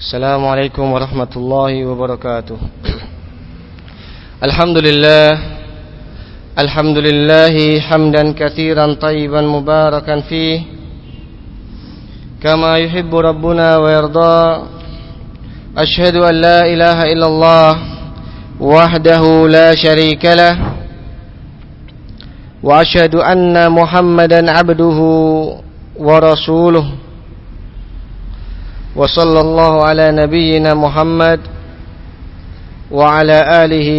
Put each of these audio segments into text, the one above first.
السلام عليكم ورحمة الله وبركاته. الحمد لله الحمد لله حمدا كثيرا طيبا مباركا فيه كما يحب ربنا ويرضى. أشهد أن لا إله إلا الله وحده لا شريك له وأشهد أن محمدا عبده ورسوله. وصلى الله على نبينا محمد وعلى آله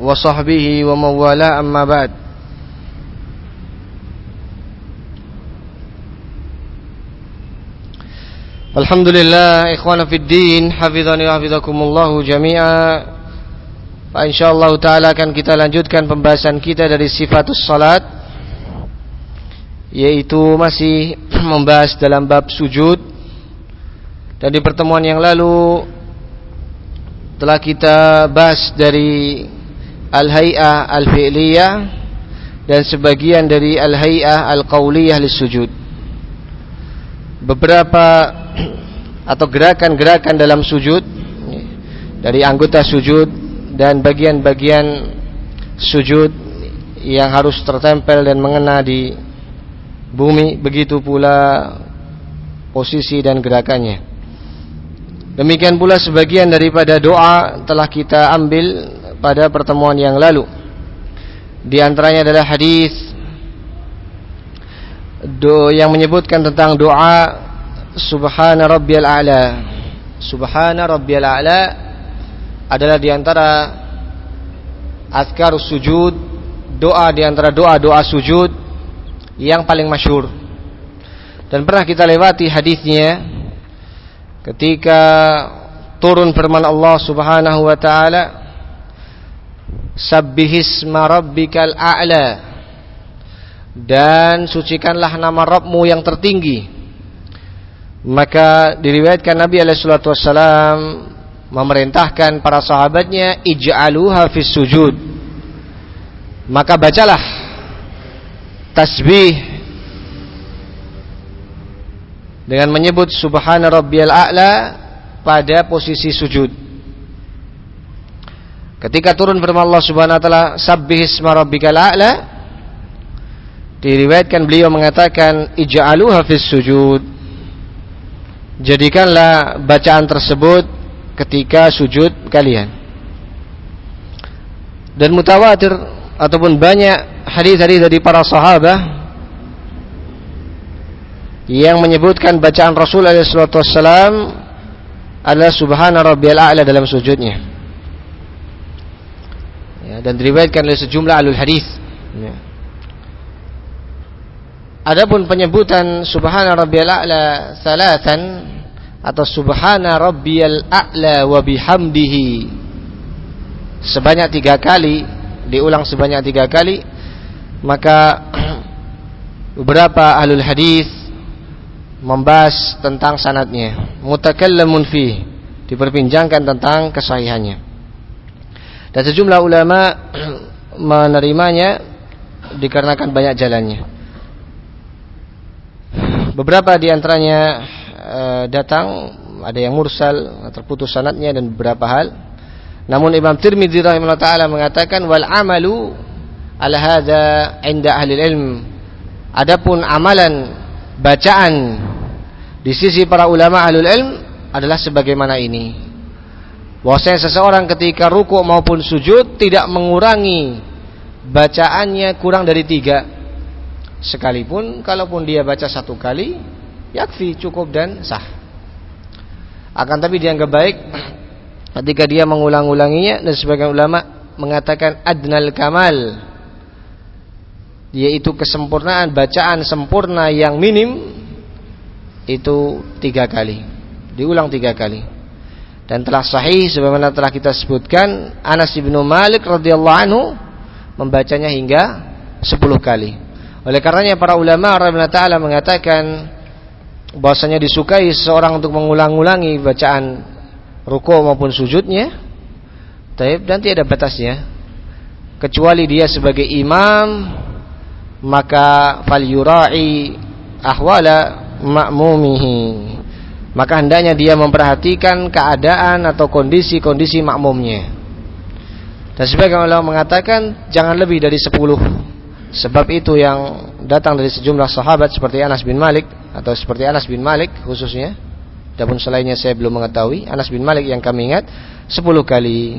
وصحبه ومن والاه أما بعد الحمد لله إخوانا في الدين حفظني وحفظكم الله جميعا InsyaAllah ta'ala akan kita lanjutkan pembahasan kita dari sifatus salat Yaitu masih membahas dalam bab sujud Dan di pertemuan yang lalu Telah kita bahas dari Al-Hay'ah Al-Fi'liyah Dan sebagian dari Al-Hay'ah Al-Qawliyah Sujud Beberapa Atau gerakan-gerakan dalam sujud Dari anggota sujud dan bagian-bagian sujud yang harus tertempel dan mengena di bumi begitu pula posisi dan gerakannya demikian pula sebagian daripada doa telah kita ambil pada pertemuan yang lalu di antaranya adalah hadis do yang menyebutkan tentang doa subhana rabbiyal a'la subhana rabbiyal a'la adalah di antara azkar sujud, doa di antara doa-doa sujud yang paling masyhur. Dan pernah kita lewati hadisnya ketika turun firman Allah Subhanahu wa taala Sabbihisma rabbikal a'la dan sucikanlah nama Rabbmu yang tertinggi. Maka diriwayatkan Nabi alaihi salatu wasallam memerintahkan para sahabatnya ij'aluha fis sujud maka bacalah tasbih dengan menyebut subhana rabbiyal a'la pada posisi sujud ketika turun firman Allah Subhanahu wa taala sabbih isma rabbikal a'la diriwayatkan beliau mengatakan ij'aluha fis sujud jadikanlah bacaan tersebut ketika sujud kalian. Dan mutawatir ataupun banyak hadis-hadis dari para sahabat yang menyebutkan bacaan Rasul SAW adalah subhana rabbiyal a'la dalam sujudnya. Ya, dan diriwayatkan oleh sejumlah alul hadis. Ya. Adapun penyebutan subhana rabbiyal a'la salatan atau subhana rabbiyal a'la wa bihamdihi sebanyak tiga kali diulang sebanyak tiga kali maka beberapa ahlul hadis membahas tentang sanatnya mutakallamun fi diperbincangkan tentang kesahihannya. Dan sejumlah ulama menerimanya dikarenakan banyak jalannya. Beberapa di antaranya Eh, datang ada yang mursal terputus sanatnya dan beberapa hal. Namun Imam Tirmidzi rahimahullah taala mengatakan wal amalu ala hadza inda ahli ilm. Adapun amalan bacaan di sisi para ulama ahlul ilm adalah sebagaimana ini. Bahwasanya seseorang ketika ruku maupun sujud tidak mengurangi bacaannya kurang dari tiga. Sekalipun kalaupun dia baca satu kali yakfi cukup dan sah. Akan tapi dianggap baik ketika dia mengulang-ulanginya dan sebagian ulama mengatakan adnal kamal yaitu kesempurnaan bacaan sempurna yang minim itu tiga kali. Diulang tiga kali. Dan telah sahih sebagaimana telah kita sebutkan Anas bin Malik radhiyallahu anhu membacanya hingga sepuluh kali. Oleh karenanya para ulama rahimahullah taala mengatakan bahwasanya disukai seorang untuk mengulang-ulangi bacaan ruku maupun sujudnya taib dan tidak ada batasnya. Kecuali dia sebagai imam maka fal yurai ahwala ma'mumihi maka hendaknya dia memperhatikan keadaan atau kondisi-kondisi makmumnya. Dan sebagian ulama mengatakan jangan lebih dari 10. Sebab itu yang datang dari sejumlah sahabat seperti Anas bin Malik atau seperti Anas bin Malik khususnya. Adapun selainnya saya belum mengetahui. Anas bin Malik yang kami ingat 10 kali.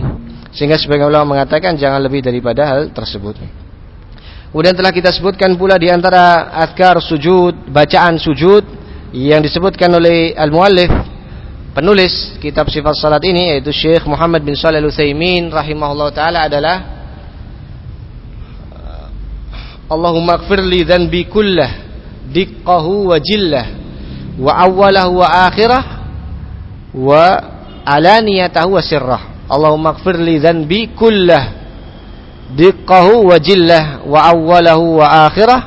Sehingga sebagian ulama mengatakan jangan lebih daripada hal tersebut. Kemudian telah kita sebutkan pula di antara azkar sujud, bacaan sujud yang disebutkan oleh al-muallif penulis kitab sifat salat ini yaitu Syekh Muhammad bin Shalih Al-Utsaimin rahimahullah taala adalah Allahumma ighfir li dhanbi kullah diqqahu wa jillah wa awwalahu wa akhirah wa alaniyatahu wa sirrah. Allahumma ighfir li dhanbi kullah diqqahu wa jillah wa awwalahu wa akhirah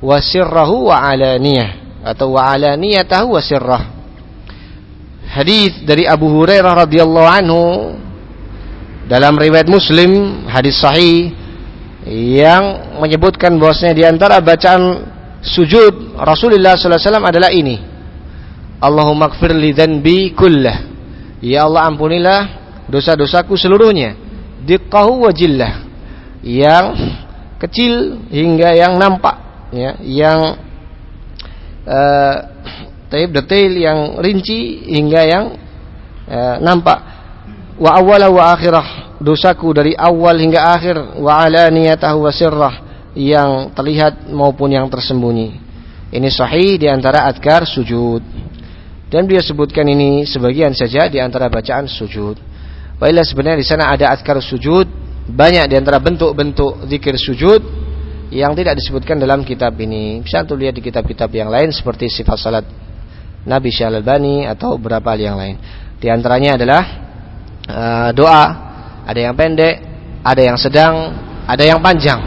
wa sirrahu wa alaniyah atau wa alaniyatahu wa sirrah. Hadis dari Abu Hurairah radhiyallahu anhu dalam riwayat Muslim hadis sahih yang menyebutkan bahwasanya di antara bacaan sujud Rasulullah sallallahu alaihi wasallam adalah ini. Allahumma ighfir li dzanbi kullah. Ya Allah ampunilah dosa-dosaku seluruhnya. Diqqahu wa jillah yang kecil hingga yang nampak ya yang uh, detail yang rinci hingga yang uh, nampak. Wa awwala wa akhirah dosaku dari awal hingga akhir wa alaniyatahu wa sirrah yang terlihat maupun yang tersembunyi. Ini sahih di antara adkar sujud. Dan dia sebutkan ini sebagian saja di antara bacaan sujud. Baiklah sebenarnya di sana ada adkar sujud banyak di antara bentuk-bentuk zikir sujud yang tidak disebutkan dalam kitab ini. Bisa untuk lihat di kitab-kitab yang lain seperti sifat salat Nabi Syalbani atau beberapa hal yang lain. Di antaranya adalah uh, doa, ada yang pendek, ada yang sedang, ada yang panjang.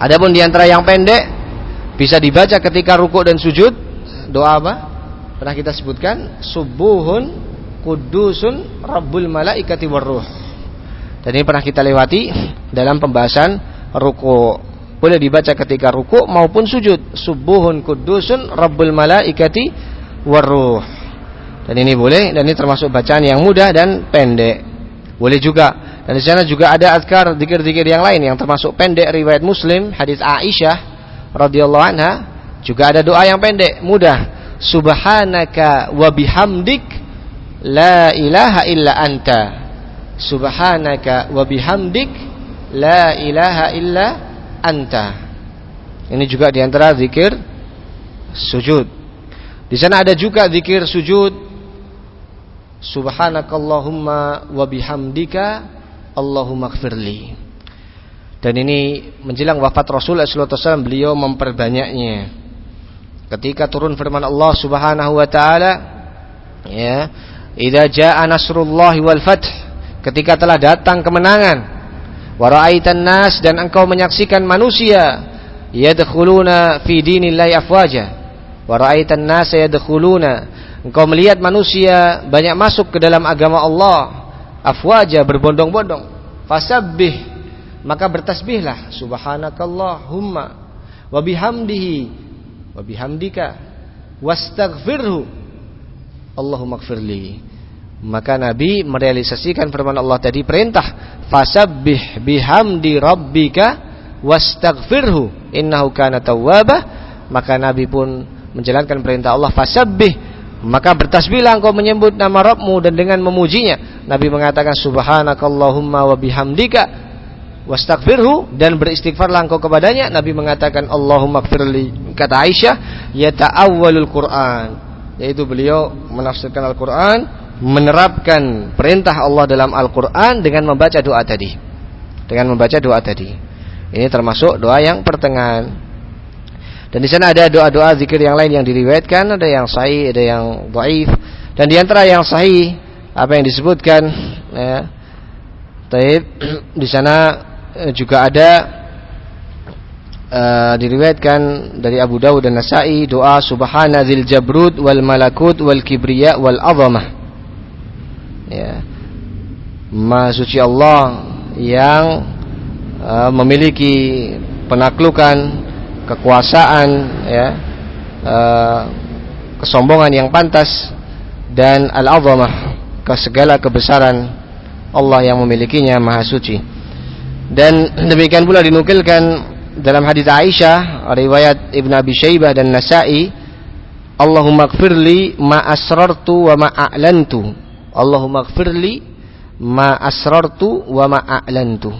Adapun di antara yang pendek bisa dibaca ketika rukuk dan sujud. Doa apa? Pernah kita sebutkan subuhun kudusun rabbul malaikati warruh dan ini pernah kita lewati dalam pembahasan ruku. Boleh dibaca ketika ruku maupun sujud. Subuhun kudusun rabbul malaikati waruh. Dan ini boleh dan ini termasuk bacaan yang mudah dan pendek. Boleh juga. Dan di sana juga ada azkar zikir-zikir yang lain yang termasuk pendek riwayat Muslim hadis Aisyah radhiyallahu anha juga ada doa yang pendek, mudah. Subhanaka wa bihamdik la ilaha illa anta subhanaka wa bihamdik la ilaha illa anta. Ini juga di antara zikir sujud. Di sana ada juga zikir sujud Subhanakallahumma wa bihamdika Allahumma gfirli. Dan ini menjelang wafat Rasul SAW beliau memperbanyaknya. Ketika turun firman Allah Subhanahu wa taala ya, "Idza jaa nasrullahi wal fath" ketika telah datang kemenangan. Waraitan nas dan engkau menyaksikan manusia yadkhuluna fi dinillahi afwaja. Waraitan nas yadkhuluna. Engkau melihat manusia banyak masuk ke dalam agama Allah. Afwaja berbondong-bondong. Fasabbih. Maka bertasbihlah. Subhanakallahumma. Wa bihamdihi. Wa bihamdika. Wastaghfirhu. Allahumma gfirli maka Nabi merealisasikan firman Allah tadi perintah fasabbih bihamdi rabbika wastaghfirhu innahu kana tawwaba. Maka Nabi pun menjalankan perintah Allah fasabbih. Maka bertasbihlah engkau menyebut nama Rabbmu dan dengan memujinya. Nabi mengatakan subhanakallahumma wa bihamdika wastaghfirhu. Dan beristighfarlah engkau kepadanya. Nabi mengatakan Allahumma gfirli kata Aisyah yata'awwalul Quran. Yaitu beliau menafsirkan Al-Qur'an menerapkan perintah Allah dalam Al-Quran dengan membaca doa tadi. Dengan membaca doa tadi. Ini termasuk doa yang pertengahan. Dan di sana ada doa-doa zikir yang lain yang diriwayatkan, ada yang sahih, ada yang dhaif. Dan di antara yang sahih apa yang disebutkan ya. Taib di sana eh, juga ada uh, diriwayatkan dari Abu Dawud dan Nasa'i doa subhana dzil jabrut wal malakut wal kibriya wal azamah ya. Maha suci Allah yang uh, memiliki penaklukan kekuasaan ya uh, kesombongan yang pantas dan al-azamah ke segala kebesaran Allah yang memilikinya maha suci. Dan demikian pula dinukilkan dalam hadis Aisyah riwayat Ibn Abi Syaibah dan Nasa'i Allahumma gfirli ma asrartu wa ma a'lantu Allahumma gfirli ma asrartu wa ma a'lantu.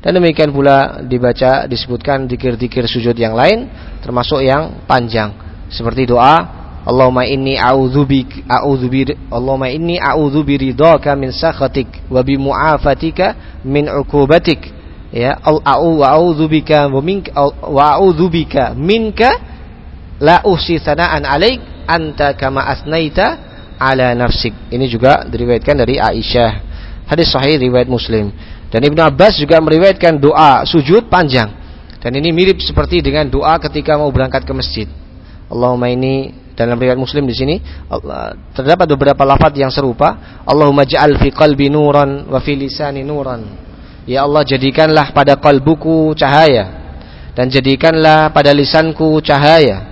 Dan demikian pula dibaca disebutkan dikir-dikir sujud yang lain termasuk yang panjang. Seperti doa Allahumma inni a'udzubik a'udzubir Allahumma inni a'udzubiridaka min sakhatik wa bi mu'afatika min 'uqubatik. Ya wa a'udzubika wa minka wa a'udzubika minka la uhsi sana'an 'alaik anta kama asnaita ala nafsik ini juga diriwayatkan dari Aisyah hadis sahih riwayat Muslim dan Ibnu Abbas juga meriwayatkan doa sujud panjang dan ini mirip seperti dengan doa ketika mau berangkat ke masjid Allahumma ini dalam riwayat Muslim di sini terdapat beberapa lafaz yang serupa. Allahumma ja'al fi qalbi nuran wa fi lisani nuran. Ya Allah jadikanlah pada kalbuku cahaya dan jadikanlah pada lisanku cahaya.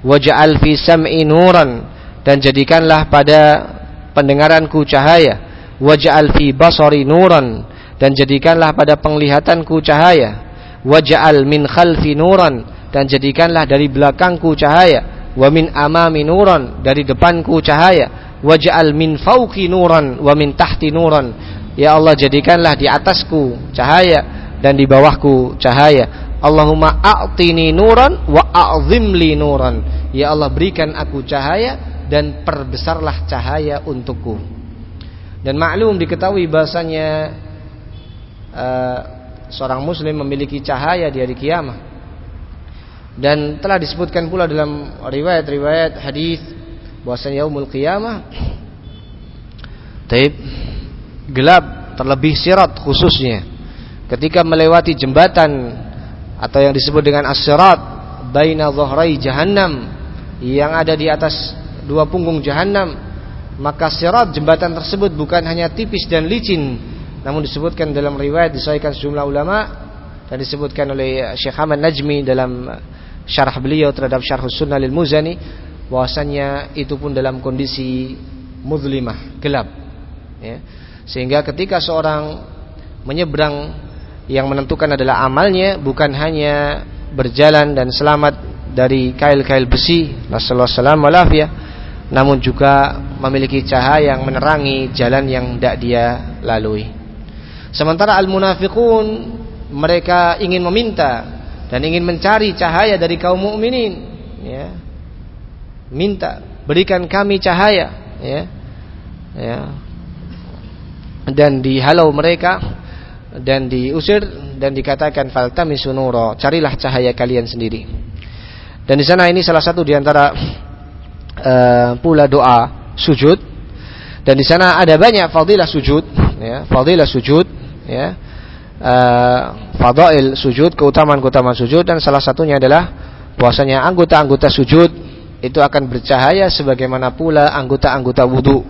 Waj'al fi sam'i nuran dan jadikanlah pada pendengaranku cahaya. Waj'al fi basari nuran. Dan jadikanlah pada penglihatanku cahaya. Waj'al min khalfi nuran. Dan jadikanlah dari belakangku cahaya. Wa min amami nuran. Dari depanku cahaya. Waj'al min fauqi nuran. Wa min tahti nuran. Ya Allah jadikanlah di atasku cahaya dan di bawahku cahaya. Allahumma a'tini nuran wa a'zim li nuran. Ya Allah berikan aku cahaya dan perbesarlah cahaya untukku. Dan maklum diketahui bahasanya uh, seorang muslim memiliki cahaya di hari kiamat dan telah disebutkan pula dalam riwayat-riwayat hadis bahwasanya yaumul qiyamah taib gelap terlebih sirat khususnya ketika melewati jembatan atau yang disebut dengan as-sirat baina dhahrai jahannam yang ada di atas dua punggung jahannam maka sirat jembatan tersebut bukan hanya tipis dan licin namun disebutkan dalam riwayat disahihkan sejumlah ulama dan disebutkan oleh Syekh Ahmad Najmi dalam syarah beliau terhadap syarh sunnah lil muzani bahwasanya itu pun dalam kondisi muzlimah gelap ya. sehingga ketika seorang menyeberang yang menentukan adalah amalnya bukan hanya berjalan dan selamat dari kail-kail besi Rasulullah ya namun juga memiliki cahaya yang menerangi jalan yang tidak dia lalui. Sementara al-munafiqun mereka ingin meminta dan ingin mencari cahaya dari kaum mukminin ya. Minta berikan kami cahaya ya. Ya. Dan dihalau mereka dan diusir dan dikatakan faltamisu nura carilah cahaya kalian sendiri. Dan di sana ini salah satu di antara uh, pula doa sujud. Dan di sana ada banyak fadilah sujud ya. Fadilah sujud ya. Uh, fadail sujud, keutamaan-keutamaan sujud dan salah satunya adalah bahwasanya anggota-anggota sujud. Itu akan bercahaya sebagaimana pula anggota-anggota wudu.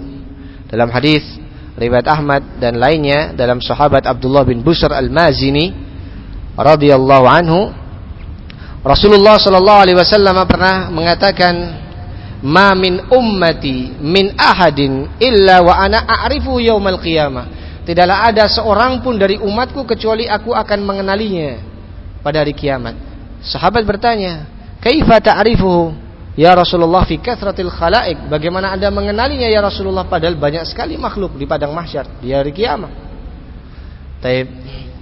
Dalam hadis riwayat Ahmad dan lainnya dalam sahabat Abdullah bin Busr Al-Mazini radhiyallahu anhu Rasulullah sallallahu alaihi wasallam pernah mengatakan ma min ummati min ahadin illa wa ana a'rifu yaumal qiyamah Tidaklah ada seorang pun dari umatku kecuali aku akan mengenalinya pada hari kiamat. Sahabat bertanya, "Kaifa ta'rifuhu ya Rasulullah fi kathratil khalaik?" Bagaimana Anda mengenalinya ya Rasulullah padahal banyak sekali makhluk di padang mahsyar di hari kiamat. Taib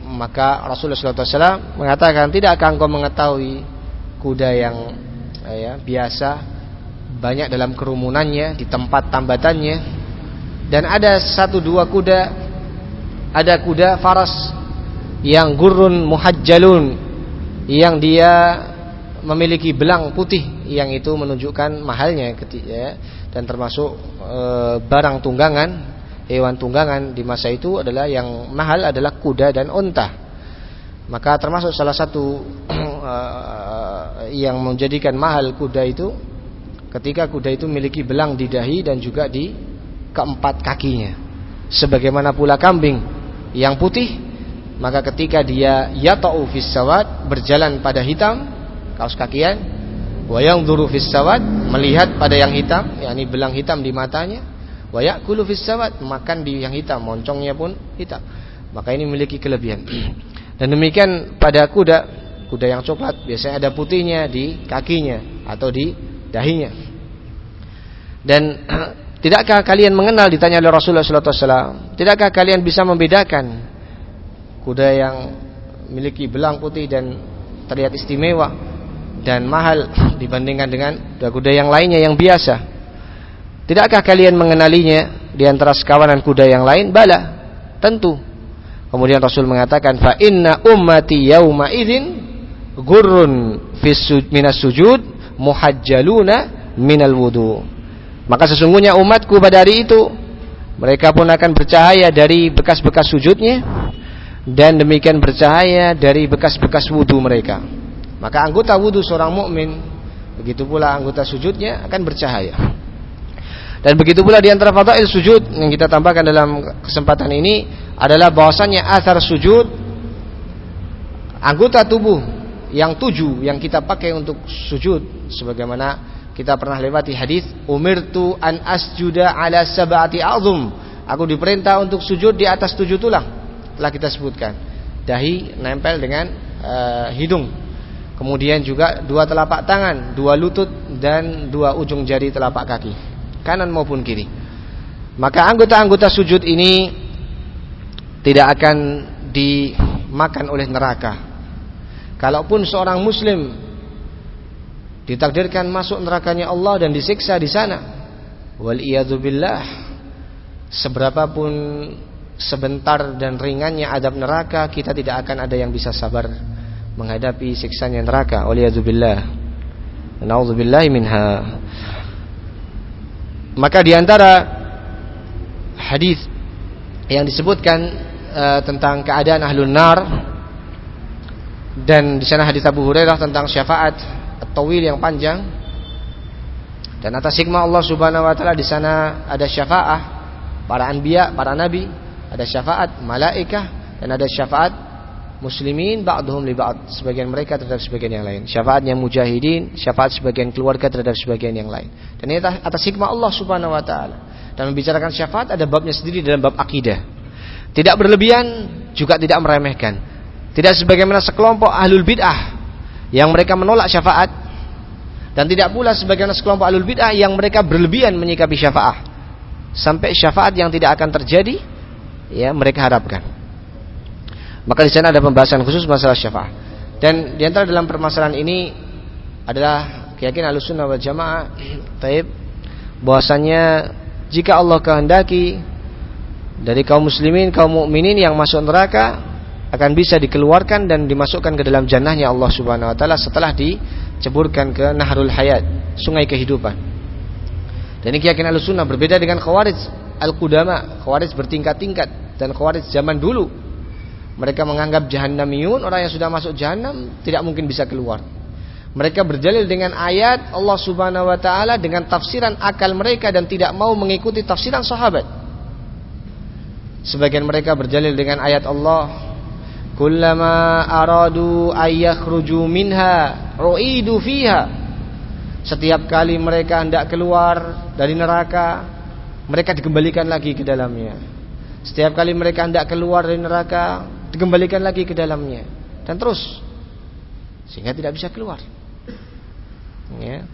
maka Rasulullah SAW mengatakan, "Tidakkah engkau mengetahui kuda yang eh, ya, biasa banyak dalam kerumunannya di tempat tambatannya. Dan ada satu dua kuda. Ada kuda faras yang gurun muhajjalun yang dia memiliki belang putih yang itu menunjukkan mahalnya ya, dan termasuk e, barang tunggangan hewan tunggangan di masa itu adalah yang mahal adalah kuda dan unta. Maka termasuk salah satu e, yang menjadikan mahal kuda itu ketika kuda itu memiliki belang di dahi dan juga di keempat kakinya. Sebagaimana pula kambing yang putih maka ketika dia yata'u fis berjalan pada hitam kaos kakian wa yanzuru fis sawad melihat pada yang hitam yakni belang hitam di matanya wa yakulu fis sawad makan di yang hitam moncongnya pun hitam. Maka ini memiliki kelebihan. Dan demikian pada kuda kuda yang coklat biasanya ada putihnya di kakinya atau di dahinya dan tidakkah kalian mengenal ditanya oleh Rasulullah SAW tidakkah kalian bisa membedakan kuda yang memiliki belang putih dan terlihat istimewa dan mahal dibandingkan dengan kuda yang lainnya yang biasa. Tidakkah kalian mengenalinya di antara sekawanan kuda yang lain? Bala, tentu. Kemudian Rasul mengatakan, "Fa inna ummati yauma idzin gurrun fis minas sujud muhajjaluna minal wudu." Maka sesungguhnya umatku pada hari itu mereka pun akan bercahaya dari bekas-bekas sujudnya dan demikian bercahaya dari bekas-bekas wudu mereka. Maka anggota wudhu seorang mukmin begitu pula anggota sujudnya akan bercahaya. Dan begitu pula di antara fadail sujud yang kita tambahkan dalam kesempatan ini adalah bahwasannya asar sujud anggota tubuh yang tujuh yang kita pakai untuk sujud sebagaimana kita pernah lewati hadis umirtu an asjuda ala sab'ati azum aku diperintah untuk sujud di atas tujuh tulang telah kita sebutkan dahi nempel dengan uh, hidung Kemudian juga dua telapak tangan, dua lutut dan dua ujung jari telapak kaki, kanan maupun kiri. Maka anggota-anggota sujud ini tidak akan dimakan oleh neraka. Kalaupun seorang muslim ditakdirkan masuk nerakanya Allah dan disiksa di sana, wal billah, seberapapun sebentar dan ringannya adab neraka, kita tidak akan ada yang bisa sabar menghadapi siksanya neraka. Waliyadzubillah naudzubillah minha. Maka di antara hadis yang disebutkan uh, tentang keadaan ahlun nar dan di sana hadis Abu Hurairah tentang syafaat tawil yang panjang. Dan atas hikmah Allah Subhanahu wa taala di sana ada syafaat para anbiya, para nabi, ada syafaat malaikah dan ada syafaat muslimin ba'dhum li ba'd. Sebagian mereka terhadap sebagian yang lain. Syafaatnya mujahidin syafaat sebagian keluarga terhadap sebagian yang lain. Dan ini atas hikmah Allah Subhanahu wa taala. Dan membicarakan syafaat ada babnya sendiri dalam bab akidah. Tidak berlebihan juga tidak meremehkan tidak sebagaimana sekelompok ahlul bid'ah yang mereka menolak syafaat. Dan tidak pula sebagaimana sekelompok ahlul bid'ah yang mereka berlebihan menyikapi syafaat. Sampai syafaat yang tidak akan terjadi ya mereka harapkan. Maka di sana ada pembahasan khusus masalah syafaat. Dan di antara dalam permasalahan ini adalah keyakinan Ahlussunnah wal Jamaah taib bahwasanya jika Allah kehendaki dari kaum muslimin, kaum mukminin yang masuk neraka akan bisa dikeluarkan dan dimasukkan ke dalam jannahnya Allah Subhanahu wa taala setelah diceburkan ke Nahrul Hayat, sungai kehidupan. Dan ini keyakinan Ahlussunnah berbeda dengan Khawarij Al-Qudama. Khawarij bertingkat-tingkat dan Khawarij zaman dulu mereka menganggap jahannamiyun orang yang sudah masuk jahannam tidak mungkin bisa keluar. Mereka berdalil dengan ayat Allah Subhanahu wa taala dengan tafsiran akal mereka dan tidak mau mengikuti tafsiran sahabat. Sebagian mereka berdalil dengan ayat Allah, "Kullama aradu ayyakhruju minha ru'idu fiha." Setiap kali mereka hendak keluar dari neraka, mereka dikembalikan lagi ke dalamnya. Setiap kali mereka hendak keluar dari neraka, dikembalikan lagi ke dalamnya dan terus sehingga tidak bisa keluar. Ya.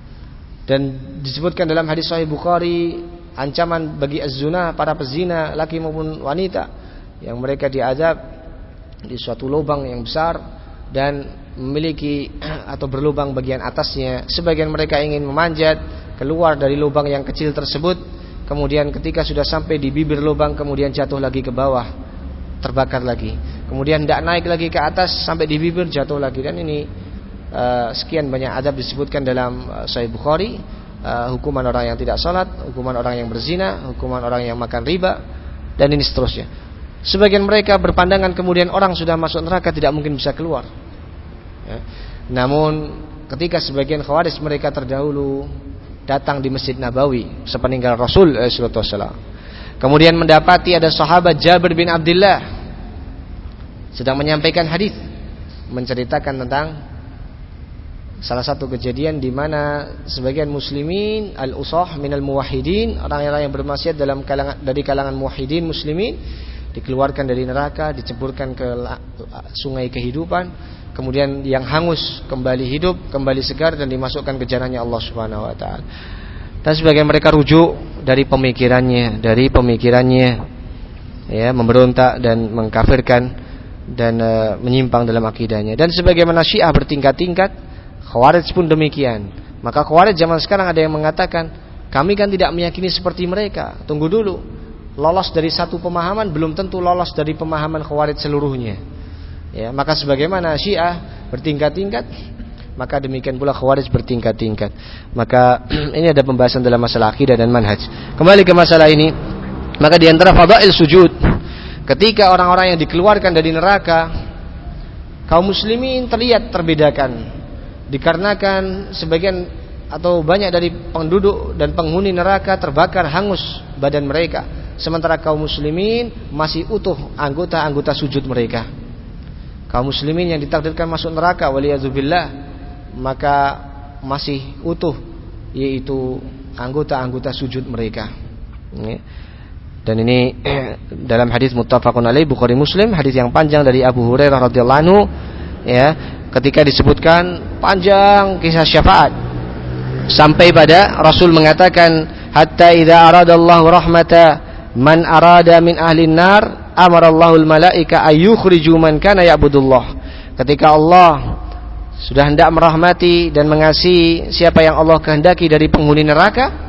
Dan disebutkan dalam hadis Sahih Bukhari ancaman bagi az-zina para pezina laki maupun wanita yang mereka diazab di suatu lubang yang besar dan memiliki atau berlubang bagian atasnya sebagian mereka ingin memanjat keluar dari lubang yang kecil tersebut kemudian ketika sudah sampai di bibir lubang kemudian jatuh lagi ke bawah terbakar lagi. Kemudian tidak naik lagi ke atas sampai di bibir jatuh lagi dan ini uh, sekian banyak adab disebutkan dalam uh, Sahih Bukhari uh, hukuman orang yang tidak salat, hukuman orang yang berzina, hukuman orang yang makan riba dan ini seterusnya. Sebagian mereka berpandangan kemudian orang sudah masuk neraka tidak mungkin bisa keluar. Ya. Namun ketika sebagian khawaris mereka terdahulu datang di Masjid Nabawi sepeninggal Rasul alaihi wasallam Kemudian mendapati ada sahabat Jabir bin Abdullah sedang menyampaikan hadis menceritakan tentang salah satu kejadian di mana sebagian muslimin al-usah minal muwahhidin orang-orang yang bermaksiat dalam kalangan dari kalangan muwahhidin muslimin dikeluarkan dari neraka diceburkan ke sungai kehidupan kemudian yang hangus kembali hidup kembali segar dan dimasukkan ke jannahnya Allah Subhanahu wa taala dan sebagian mereka rujuk dari pemikirannya dari pemikirannya ya memberontak dan mengkafirkan dan e, menyimpang dalam akidahnya dan sebagaimana Syiah bertingkat-tingkat Khawarij pun demikian. Maka Khawarij zaman sekarang ada yang mengatakan, kami kan tidak meyakini seperti mereka. Tunggu dulu. Lolos dari satu pemahaman belum tentu lolos dari pemahaman Khawarij seluruhnya. Ya, maka sebagaimana Syiah bertingkat-tingkat, maka demikian pula Khawarij bertingkat-tingkat. Maka ini ada pembahasan dalam masalah akidah dan manhaj. Kembali ke masalah ini, maka di antara fadail sujud, ketika orang-orang yang dikeluarkan dari neraka, kaum muslimin terlihat terbedakan dikarenakan sebagian atau banyak dari penduduk dan penghuni neraka terbakar hangus badan mereka sementara kaum muslimin masih utuh anggota-anggota sujud mereka. Kaum muslimin yang ditakdirkan masuk neraka waliyazubillah maka masih utuh yaitu anggota-anggota sujud mereka. Dan ini dalam hadis muttafaqun alaih Bukhari Muslim hadis yang panjang dari Abu Hurairah radhiyallahu anhu ya ketika disebutkan panjang kisah syafaat. Sampai pada Rasul mengatakan hatta idza aradallahu rahmata man arada min ahli nar amarallahu al malaika ayyukhriju man kana ya'budullah. Ketika Allah sudah hendak merahmati dan mengasihi siapa yang Allah kehendaki dari penghuni neraka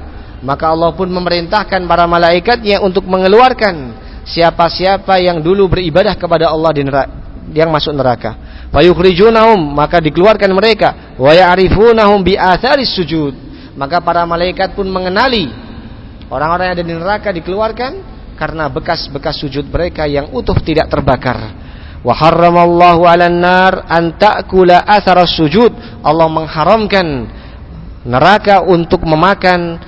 maka Allah pun memerintahkan para malaikatnya untuk mengeluarkan siapa-siapa yang dulu beribadah kepada Allah di neraka, yang masuk neraka. Fayukhrijunahum maka dikeluarkan mereka. Wa ya'rifunahum bi sujud. Maka para malaikat pun mengenali orang-orang yang ada di neraka dikeluarkan karena bekas-bekas sujud mereka yang utuh tidak terbakar. Wa harramallahu 'alan nar an ta'kula atharas sujud. Allah mengharamkan neraka untuk memakan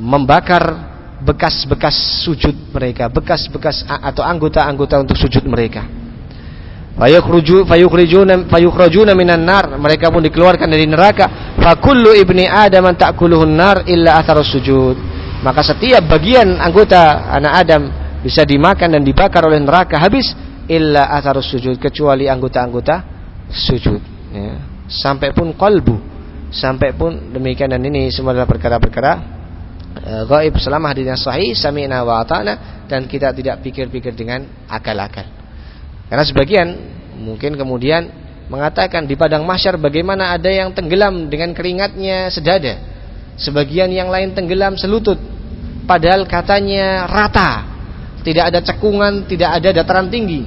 membakar bekas-bekas sujud mereka bekas-bekas atau anggota-anggota untuk sujud mereka. Fayukhrajuna minan nar. Mereka pun dikeluarkan dari neraka. Fakullu ibni adam ta'kuluhun nar illa atharus sujud maka setiap bagian anggota anak Adam bisa dimakan dan dibakar oleh neraka habis illa atharus sujud kecuali anggota-anggota sujud ya. sampai pun kalbu sampai pun demikian dan ini semua adalah perkara-perkara uh, gaib selama hadisnya sahih sami'na wa ata'na dan kita tidak pikir-pikir dengan akal-akal karena sebagian mungkin kemudian mengatakan di padang mahsyar bagaimana ada yang tenggelam dengan keringatnya sedada. Sebagian yang lain tenggelam selutut. Padahal katanya rata. Tidak ada cekungan, tidak ada dataran tinggi.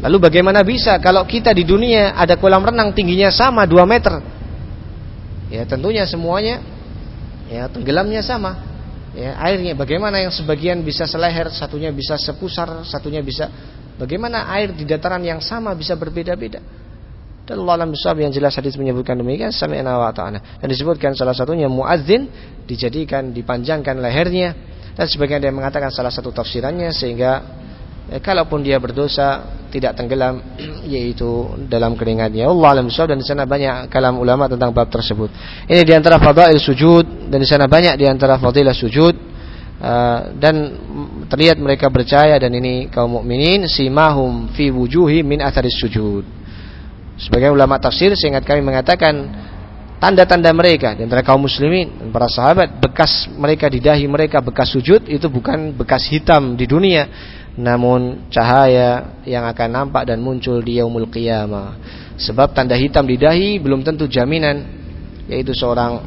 Lalu bagaimana bisa kalau kita di dunia ada kolam renang tingginya sama 2 meter? Ya tentunya semuanya ya tenggelamnya sama. Ya, airnya bagaimana yang sebagian bisa seleher, satunya bisa sepusar, satunya bisa Bagaimana air di dataran yang sama bisa berbeda-beda? Dan Allah alam yang jelas hadis menyebutkan demikian sami'na wa ta'ana. Dan disebutkan salah satunya muadzin dijadikan dipanjangkan lehernya dan sebagian yang mengatakan salah satu tafsirannya sehingga eh, kalaupun dia berdosa tidak tenggelam yaitu dalam keringatnya. Allah alam dan di sana banyak kalam ulama tentang bab tersebut. Ini di antara fadail sujud dan di sana banyak di antara fadilah sujud Eh, dan terlihat mereka percaya dan ini kaum mukminin simahum fi wujuhi min atharis sujud. Sebagai ulama tafsir seingat kami mengatakan tanda-tanda mereka di antara kaum muslimin dan para sahabat bekas mereka di dahi mereka bekas sujud itu bukan bekas hitam di dunia namun cahaya yang akan nampak dan muncul di yaumul qiyamah. Sebab tanda hitam di dahi belum tentu jaminan yaitu seorang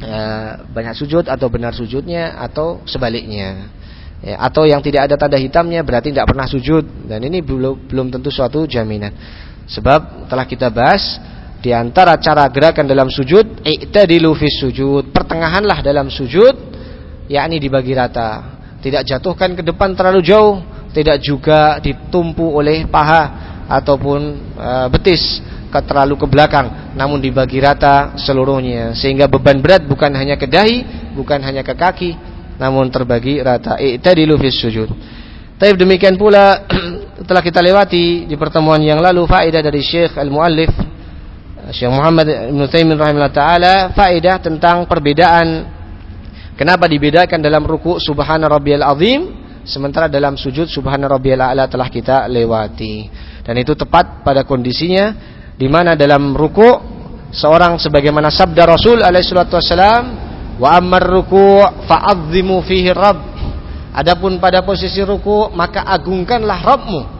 ya, banyak sujud atau benar sujudnya atau sebaliknya ya, atau yang tidak ada tanda hitamnya berarti tidak pernah sujud dan ini belum belum tentu suatu jaminan sebab telah kita bahas di antara cara gerakan dalam sujud i'tadilu fis sujud. Pertengahanlah dalam sujud yakni dibagi rata. Tidak jatuhkan ke depan terlalu jauh tidak juga ditumpu oleh paha ataupun e, betis ke terlalu ke belakang. Namun dibagi rata seluruhnya. Sehingga beban berat bukan hanya ke dahi bukan hanya ke kaki namun terbagi rata. I'tadilu fis sujud. Tapi demikian pula telah kita lewati di pertemuan yang lalu faedah dari Syekh Al-Muallif Syekh Muhammad Ibn Taimin rahimahullah taala faedah tentang perbedaan kenapa dibedakan dalam ruku subhana rabbiyal azim sementara dalam sujud subhana rabbiyal a'la telah kita lewati. Dan itu tepat pada kondisinya di mana dalam ruku seorang sebagaimana sabda Rasul alaihi salatu wasalam wa ammar ruku' fa'azzimu fihi rabb. Adapun pada posisi ruku maka agungkanlah Rabbmu.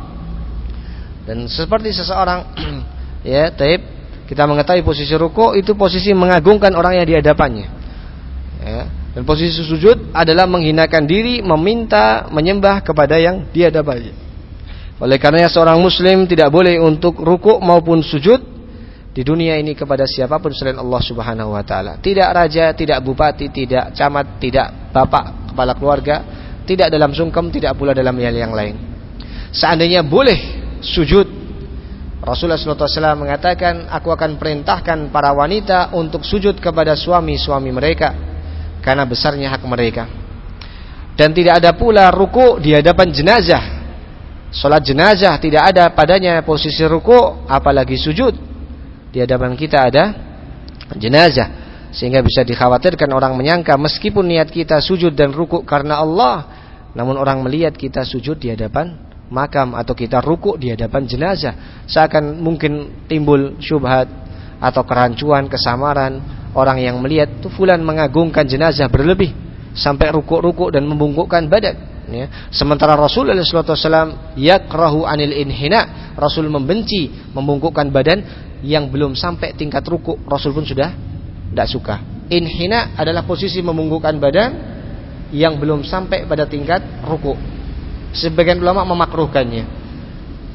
Dan seperti seseorang ya, taib kita mengetahui posisi ruku itu posisi mengagungkan orang yang di hadapannya. Ya. Dan posisi sujud adalah menghinakan diri, meminta, menyembah kepada yang di hadapannya. Oleh karena seorang muslim tidak boleh untuk ruku maupun sujud di dunia ini kepada siapa pun selain Allah Subhanahu wa taala. Tidak raja, tidak bupati, tidak camat, tidak bapak kepala keluarga, tidak dalam sungkem, tidak pula dalam hal yang lain. Seandainya boleh sujud Rasulullah SAW mengatakan, aku akan perintahkan para wanita untuk sujud kepada suami-suami mereka karena besarnya hak mereka. Dan tidak ada pula ruku di hadapan jenazah. Salat jenazah tidak ada padanya posisi ruku, apalagi sujud. Di hadapan kita ada jenazah, sehingga bisa dikhawatirkan orang menyangka meskipun niat kita sujud dan ruku karena Allah, namun orang melihat kita sujud di hadapan makam atau kita rukuk di hadapan jenazah seakan mungkin timbul syubhat atau kerancuan kesamaran. Orang yang melihat tuh fulan mengagungkan jenazah berlebih sampai rukuk-rukuk dan membungkukkan badan ya. sementara Rasul SAW yakrahu anil inhina Rasul membenci membungkukkan badan yang belum sampai tingkat rukuk. Rasul pun sudah tidak suka. Inhina adalah posisi membungkukkan badan yang belum sampai pada tingkat rukuk Sebagian ulama memakruhkannya.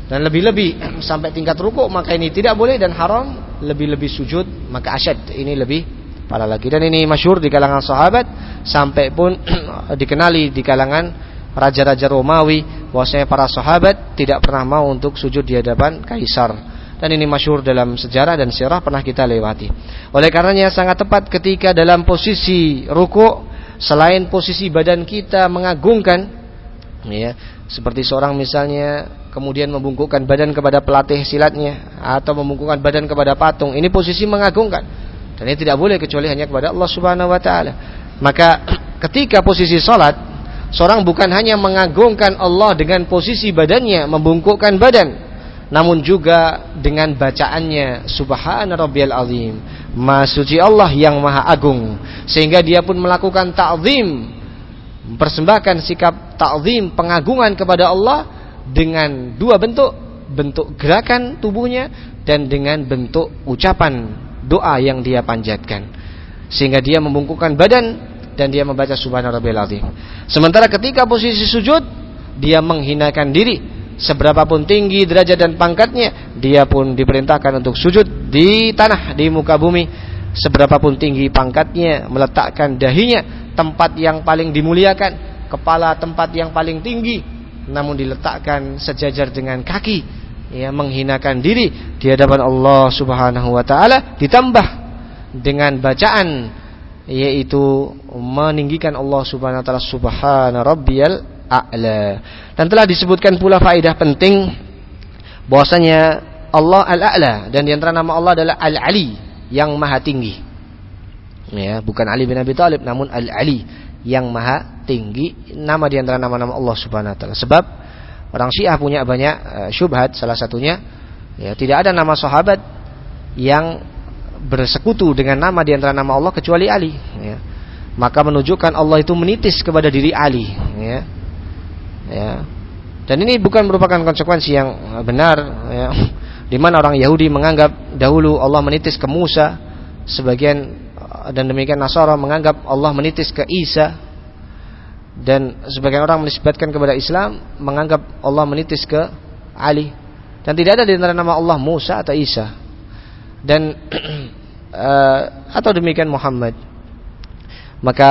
Dan lebih-lebih sampai tingkat rukuk maka ini tidak boleh dan haram, lebih-lebih sujud maka asyad ini lebih parah lagi. Dan ini masyhur di kalangan sahabat sampai pun dikenali di kalangan raja-raja Romawi bahwasanya para sahabat tidak pernah mau untuk sujud di hadapan kaisar dan ini masyhur dalam sejarah dan sirah pernah kita lewati. Oleh karenanya sangat tepat ketika dalam posisi ruku selain posisi badan kita mengagungkan ya seperti seorang misalnya kemudian membungkukkan badan kepada pelatih silatnya atau membungkukkan badan kepada patung ini posisi mengagungkan. Dan ini tidak boleh kecuali hanya kepada Allah Subhanahu wa taala. Maka ketika posisi salat seorang bukan hanya mengagungkan Allah dengan posisi badannya membungkukkan badan namun juga dengan bacaannya subhana rabbiyal azim. Maha suci Allah yang maha agung. Sehingga dia pun melakukan ta'zim mempersembahkan sikap ta'zim pengagungan kepada Allah dengan dua bentuk. Bentuk gerakan tubuhnya dan dengan bentuk ucapan doa yang dia panjatkan. Sehingga dia membungkukkan badan dan dia membaca subhanarabbil azim sementara ketika posisi sujud dia menghinakan diri. Seberapapun tinggi derajat dan pangkatnya dia pun diperintahkan untuk sujud di tanah di muka bumi. Seberapapun tinggi pangkatnya meletakkan dahinya tempat yang paling dimuliakan, kepala tempat yang paling tinggi, namun diletakkan sejajar dengan kaki, ya menghinakan diri di hadapan Allah Subhanahu wa taala ditambah dengan bacaan yaitu meninggikan Allah Subhanahu wa taala subhana rabbiyal a'la. Dan telah disebutkan pula faedah penting bahwasanya Allah al-a'la dan di antara nama Allah adalah al-ali yang maha tinggi ya bukan Ali bin Abi Thalib namun Al Ali yang maha tinggi. Nama di antara nama-nama Allah Subhanahu wa taala. Sebab orang Syiah punya banyak uh, syubhat salah satunya ya tidak ada nama sahabat yang bersekutu dengan nama di antara nama Allah kecuali Ali ya. Maka menunjukkan Allah itu menitis kepada diri Ali ya. Ya. Dan ini bukan merupakan konsekuensi yang benar ya. Di mana orang Yahudi menganggap dahulu Allah menitis ke Musa sebagian dan demikian Nasara menganggap Allah menitis ke Isa dan sebagian orang menisbatkan kepada Islam menganggap Allah menitis ke Ali. Dan tidak ada di antara nama Allah Musa atau Isa. Dan uh, atau demikian Muhammad. Maka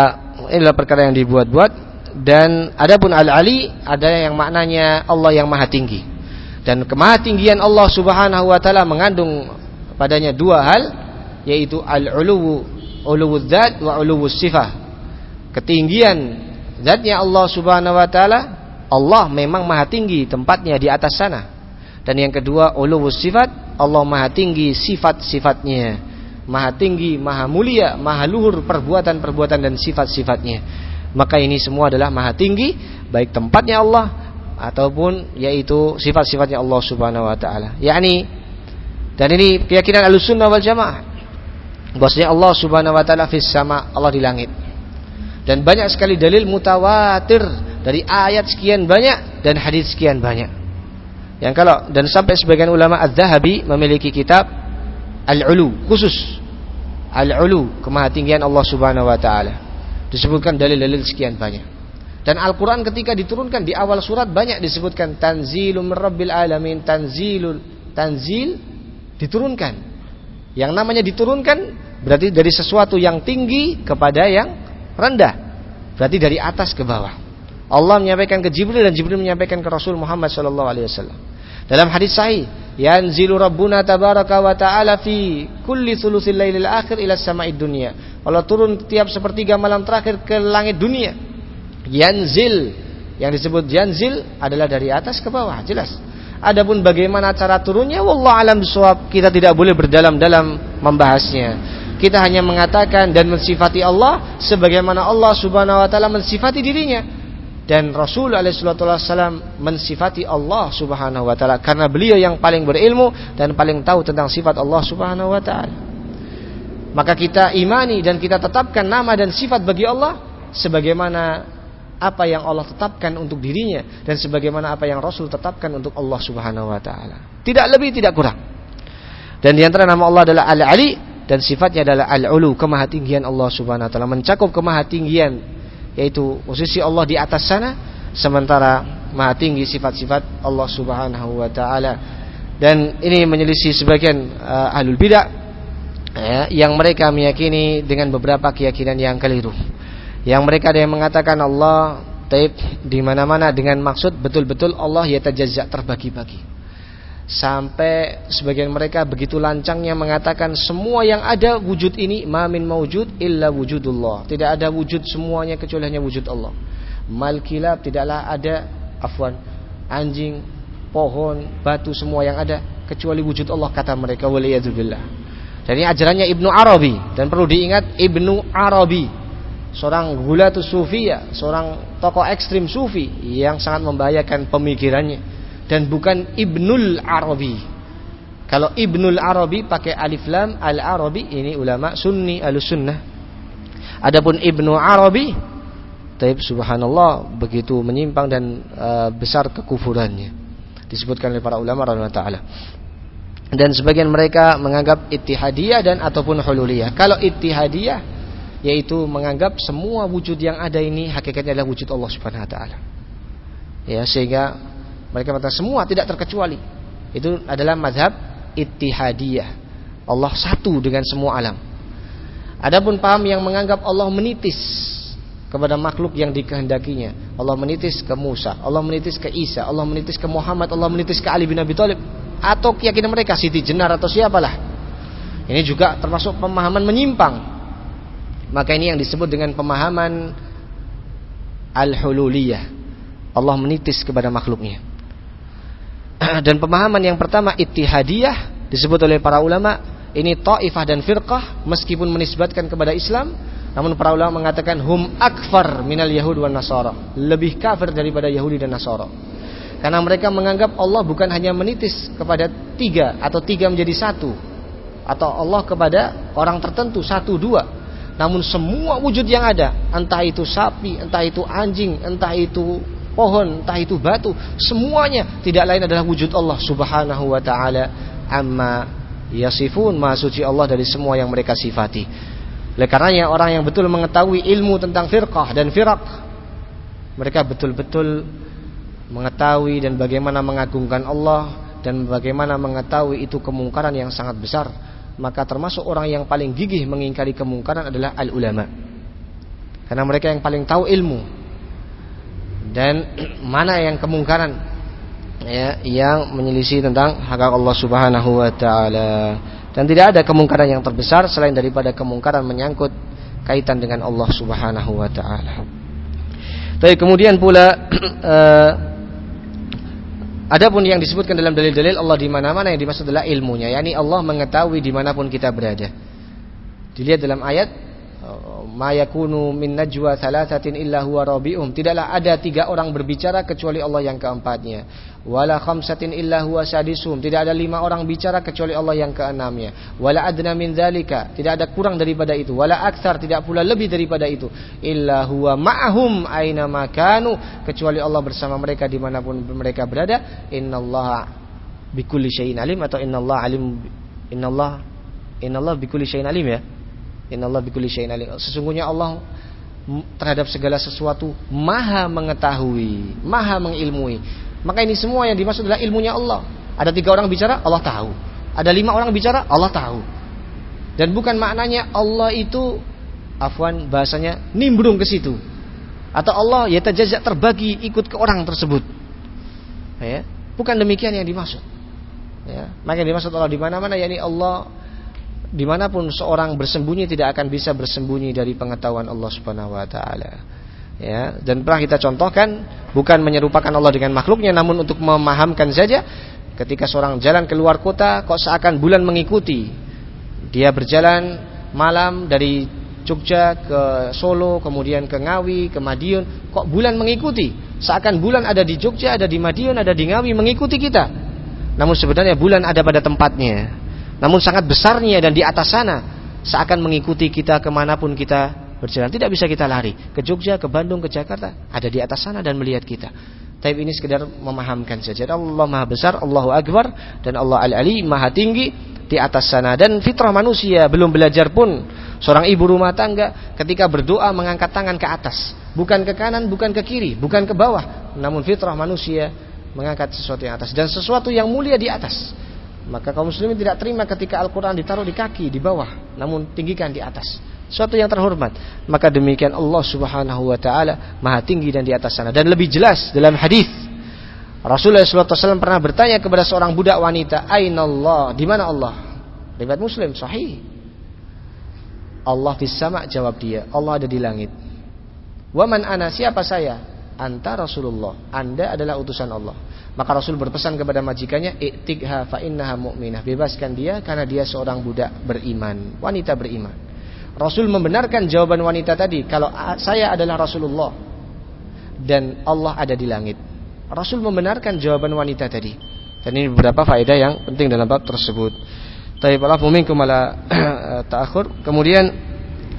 inilah perkara yang dibuat-buat. Dan adapun al-ali ada yang maknanya Allah yang maha tinggi. Dan kemahatinggian Allah Subhanahu wa taala mengandung padanya dua hal yaitu al-uluwu uluwuz zat wa uluwuz sifah. Ketinggian zatnya Allah Subhanahu wa taala, Allah memang maha tinggi tempatnya di atas sana. Dan yang kedua uluwuz sifat, Allah maha tinggi sifat-sifatnya maha tinggi, maha mulia, maha luhur perbuatan-perbuatan dan sifat-sifatnya. Maka ini semua adalah maha tinggi, baik tempatnya Allah ataupun yaitu sifat-sifatnya Allah Subhanahu wa taala. yakni dan ini keyakinan Ahlussunnah wal Jamaah. Bahwasanya Allah Subhanahu wa taala fis sama, Allah di langit. Dan banyak sekali dalil mutawatir dari ayat sekian banyak dan hadis sekian banyak. Yang kalau dan sampai sebagian ulama Az-Zahabi memiliki kitab Al-Ulu khusus Al-Ulu kemahatinggian Allah Subhanahu wa taala. Disebutkan dalil-dalil sekian banyak. Dan Al-Qur'an ketika diturunkan di awal surat banyak disebutkan tanzilum rabbil alamin, tanzilul tanzil diturunkan. Yang namanya diturunkan berarti dari sesuatu yang tinggi kepada yang rendah. Berarti dari atas ke bawah. Allah menyampaikan ke Jibril dan Jibril menyampaikan ke Rasul Muhammad wasallam. Dalam hadis sahih, yanzilu rabbuna tabaraka wa ta'ala fi kulli thuluthil lailil akhir ila sama'id dunya. Allah turun tiap sepertiga malam terakhir ke langit dunia. Yanzil yang disebut yanzil adalah dari atas ke bawah, jelas. Adapun bagaimana cara turunnya, wallah alam bisawab, kita tidak boleh berdalam-dalam membahasnya. Kita hanya mengatakan dan mensifati Allah sebagaimana Allah Subhanahu wa taala mensifati dirinya. Dan Rasul alaihissalam mensifati Allah subhanahu wa ta'ala karena beliau yang paling berilmu dan paling tahu tentang sifat Allah subhanahu wa ta'ala. Maka kita imani dan kita tetapkan nama dan sifat bagi Allah sebagaimana apa yang Allah tetapkan untuk dirinya dan sebagaimana apa yang Rasul tetapkan untuk Allah subhanahu wa ta'ala. Tidak lebih tidak kurang. Dan di antara nama Allah adalah Al-Ali dan sifatnya adalah Al-Ulu kemahatinggian Allah subhanahu wa ta'ala. Mencakup kemahatinggian yaitu posisi Allah di atas sana sementara maha tinggi sifat-sifat Allah Subhanahu wa taala. Dan ini menyelisih sebagian uh, ahlul bidah ya, yang mereka meyakini dengan beberapa keyakinan yang keliru yang mereka ada yang mengatakan Allah taib di mana-mana dengan maksud betul-betul Allah ya tajazza terbagi-bagi. Sampai sebagian mereka begitu lancangnya mengatakan semua yang ada wujud ini mamin maujud illa wujudullah. Tidak ada wujud semuanya kecuali hanya wujud Allah. Mal kilab tidaklah ada afwan anjing pohon batu semua yang ada kecuali wujud Allah kata mereka waliyadzubillah dan ini ajarannya Ibnu Arabi. Dan perlu diingat Ibnu Arabi seorang gulatu sufia seorang tokoh ekstrim sufi yang sangat membahayakan pemikirannya dan bukan Ibnul Arabi. Kalau Ibnul Arabi pakai alif lam al Arabi ini ulama Sunni al Sunnah. Adapun Ibnu Arabi, taib subhanallah begitu menyimpang dan uh, besar kekufurannya. Disebutkan oleh para ulama radhiyallahu taala. Dan sebagian mereka menganggap ittihadiyah dan ataupun hululiyah. Kalau ittihadiyah yaitu menganggap semua wujud yang ada ini hakikatnya adalah wujud Allah Subhanahu wa taala. Ya, sehingga mereka mengatakan semua tidak terkecuali. Itu adalah mazhab ittihadiyah. Allah satu dengan semua alam. Adapun paham yang menganggap Allah menitis kepada makhluk yang dikehendakinya. Allah menitis ke Musa, Allah menitis ke Isa, Allah menitis ke Muhammad, Allah menitis ke Ali bin Abi Thalib atau keyakinan mereka Siti Jenar atau siapalah. Ini juga termasuk pemahaman menyimpang. Maka ini yang disebut dengan pemahaman al-hululiyah. Allah menitis kepada makhluknya. dan pemahaman yang pertama ittihadiyah disebut oleh para ulama ini ta'ifah dan firqah meskipun menisbatkan kepada Islam namun para ulama mengatakan hum akfar minal yahud wan nasara lebih kafir daripada Yahudi dan Nasara karena mereka menganggap Allah bukan hanya menitis kepada tiga atau tiga menjadi satu atau Allah kepada orang tertentu satu dua namun semua wujud yang ada entah itu sapi entah itu anjing entah itu pohon, entah itu batu, semuanya tidak lain adalah wujud Allah Subhanahu wa taala amma yasifun maha suci Allah dari semua yang mereka sifati. Oleh karenanya orang yang betul mengetahui ilmu tentang firqah dan firak mereka betul-betul mengetahui dan bagaimana mengagungkan Allah dan bagaimana mengetahui itu kemungkaran yang sangat besar maka termasuk orang yang paling gigih mengingkari kemungkaran adalah al ulama karena mereka yang paling tahu ilmu dan mana yang kemungkaran ya yang menyelisih tentang hak Allah Subhanahu wa taala. Dan tidak ada kemungkaran yang terbesar selain daripada kemungkaran menyangkut kaitan dengan Allah Subhanahu wa taala. Tapi kemudian pula uh, Adapun yang disebutkan dalam dalil-dalil Allah di mana-mana yang dimaksud adalah ilmunya, yakni Allah mengetahui di mana pun kita berada. Dilihat dalam ayat ma yakunu min najwa thalathatin illa huwa rabi'um tidaklah ada tiga orang berbicara kecuali Allah yang keempatnya. Wala khamsatin illa huwa sadisum. Tidak ada lima orang bicara kecuali Allah yang keenamnya. Wala adna min dzalika tidak ada kurang daripada itu. Wala aktsar tidak pula lebih daripada itu. Illa huwa ma'ahum aina makanu kecuali Allah bersama mereka di mana pun mereka berada. Innallaha bikulli syai'in alim atau innallaha alim innallaha innallaha bikulli syai'in alim ya Innallaha syai'in. Sesungguhnya Allah terhadap segala sesuatu maha mengetahui, maha mengilmui. Maka ini semua yang dimaksud adalah ilmunya Allah. Ada tiga orang bicara, Allah tahu. Ada lima orang bicara, Allah tahu. Dan bukan maknanya Allah itu afwan bahasanya nimbrung ke situ. Atau Allah ya terjajak terbagi ikut ke orang tersebut. Ya, bukan demikian yang dimaksud. Ya, maka yang dimaksud Allah di mana-mana yakni Allah di mana pun seorang bersembunyi tidak akan bisa bersembunyi dari pengetahuan Allah Subhanahu Wa Taala. Ya, dan pernah kita contohkan bukan menyerupakan Allah dengan makhluknya, namun untuk memahamkan saja. Ketika seorang jalan keluar kota, kok seakan bulan mengikuti. Dia berjalan malam dari Jogja ke Solo, kemudian ke Ngawi, ke Madiun, kok bulan mengikuti. Seakan bulan ada di Jogja, ada di Madiun, ada di Ngawi mengikuti kita. Namun sebenarnya bulan ada pada tempatnya. Namun sangat besarnya dan di atas sana seakan mengikuti kita ke mana pun kita berjalan. Tidak bisa kita lari ke Jogja, ke Bandung, ke Jakarta. Ada di atas sana dan melihat kita. Tapi ini sekedar memahamkan saja. Allah Maha Besar, Allahu Akbar dan Allah Al-Ali Maha Tinggi di atas sana dan fitrah manusia belum belajar pun seorang ibu rumah tangga ketika berdoa mengangkat tangan ke atas, bukan ke kanan, bukan ke kiri, bukan ke bawah, namun fitrah manusia mengangkat sesuatu yang atas dan sesuatu yang mulia di atas. Maka kaum muslimin tidak terima ketika Al-Quran ditaruh di kaki, di bawah. Namun tinggikan di atas. Suatu yang terhormat. Maka demikian Allah subhanahu wa ta'ala maha tinggi dan di atas sana. Dan lebih jelas dalam hadis Rasulullah SAW pernah bertanya kepada seorang budak wanita, Aina Allah? Di mana Allah? Riwayat Muslim, sahih. Allah di sama jawab dia. Allah ada di langit. Waman ana siapa saya? Anta Rasulullah. Anda adalah utusan Allah. Maka Rasul berpesan kepada majikannya, "Iktikha fa innaha mu'minah." Bebaskan dia karena dia seorang budak beriman, wanita beriman. Rasul membenarkan jawaban wanita tadi, kalau saya adalah Rasulullah dan Allah ada di langit. Rasul membenarkan jawaban wanita tadi. Dan ini beberapa faedah yang penting dalam bab tersebut. Tapi Allah minkum ala ta'akhur. Kemudian